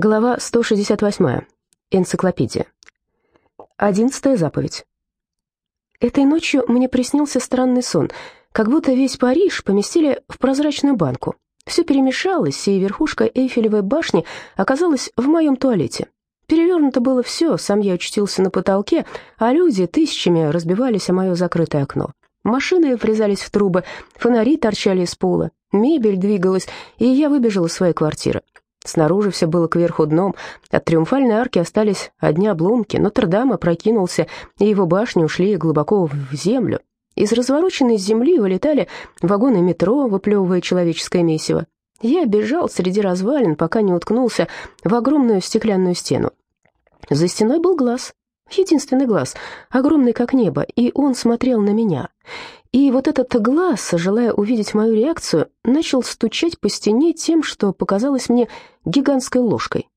Глава 168. Энциклопедия. Одиннадцатая заповедь. Этой ночью мне приснился странный сон, как будто весь Париж поместили в прозрачную банку. Все перемешалось, и верхушка Эйфелевой башни оказалась в моем туалете. Перевернуто было все, сам я очутился на потолке, а люди тысячами разбивались о мое закрытое окно. Машины врезались в трубы, фонари торчали из пола, мебель двигалась, и я выбежал из своей квартиры. Снаружи все было кверху дном, от триумфальной арки остались одни обломки, Нотр-Дам опрокинулся, и его башни ушли глубоко в землю. Из развороченной земли вылетали вагоны метро, выплевывая человеческое месиво. Я бежал среди развалин, пока не уткнулся в огромную стеклянную стену. За стеной был глаз, единственный глаз, огромный как небо, и он смотрел на меня. И вот этот глаз, желая увидеть мою реакцию, начал стучать по стене тем, что показалось мне гигантской ложкой.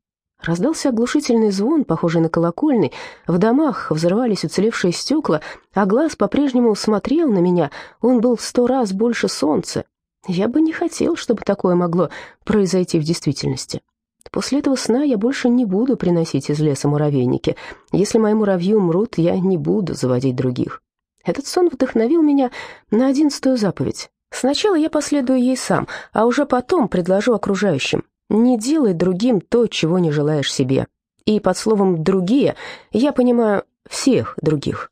Раздался оглушительный звон, похожий на колокольный. В домах взрывались уцелевшие стекла, а глаз по-прежнему смотрел на меня. Он был в сто раз больше солнца. Я бы не хотел, чтобы такое могло произойти в действительности. После этого сна я больше не буду приносить из леса муравейники. Если мои муравьи умрут, я не буду заводить других. Этот сон вдохновил меня на одиннадцатую заповедь. Сначала я последую ей сам, а уже потом предложу окружающим. Не делай другим то, чего не желаешь себе. И под словом «другие» я понимаю всех других.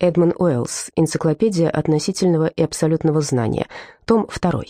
Эдмон Уэллс. Энциклопедия относительного и абсолютного знания. Том 2.